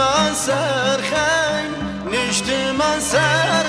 man sar khaim nicht man sar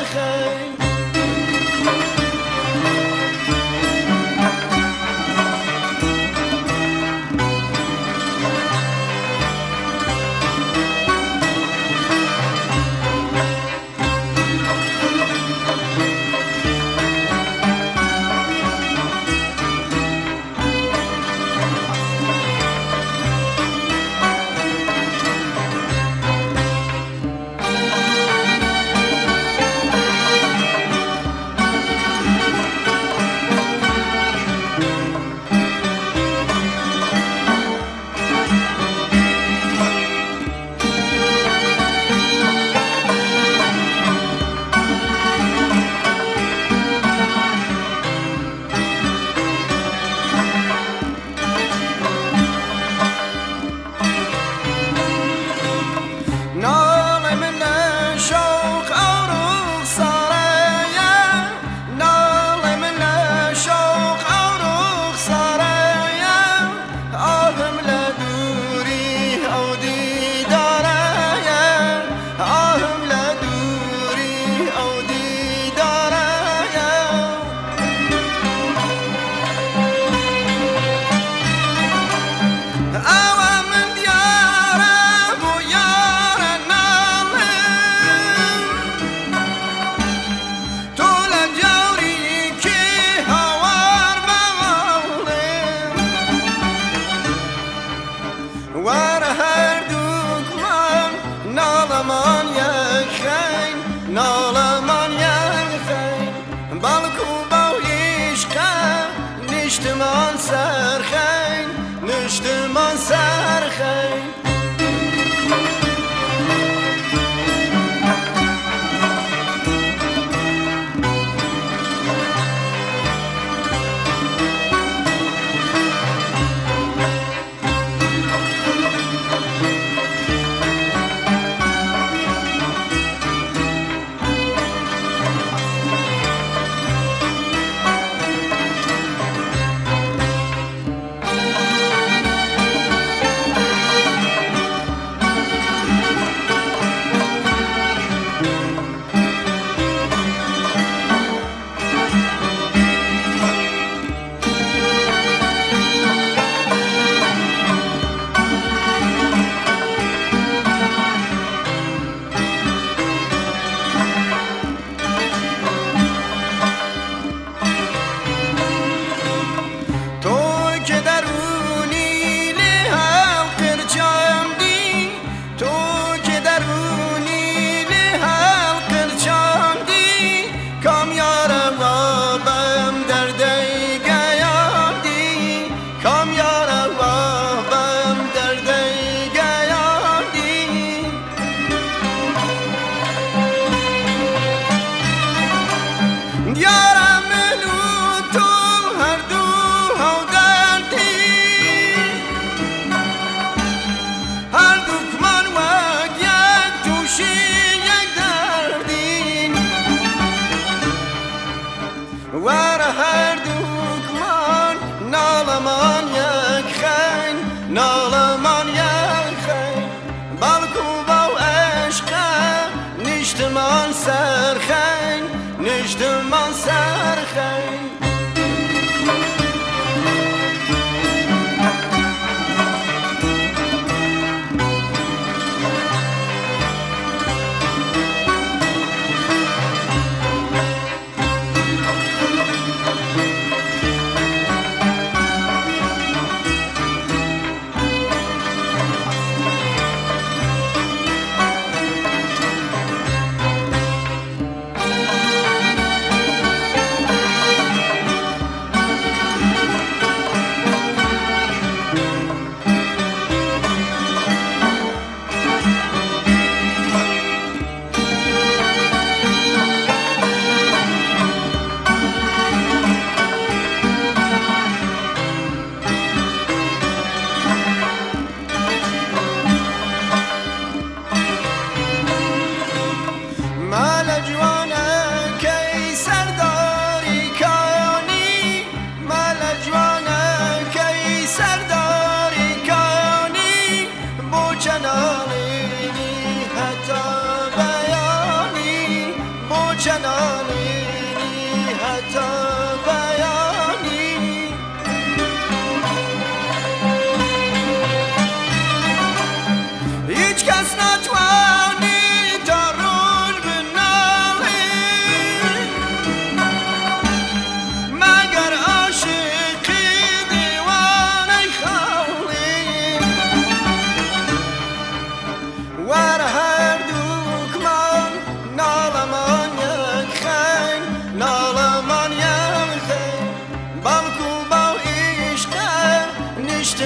סער חיין נüşt מען סער ور هر دوکمان نالمان یک خین نالمان یک خین. بلکو با عشق نشتمان سرخین نشتمان سرخین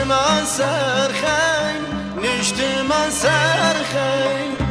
nicht immer sehr kein, nicht immer sehr.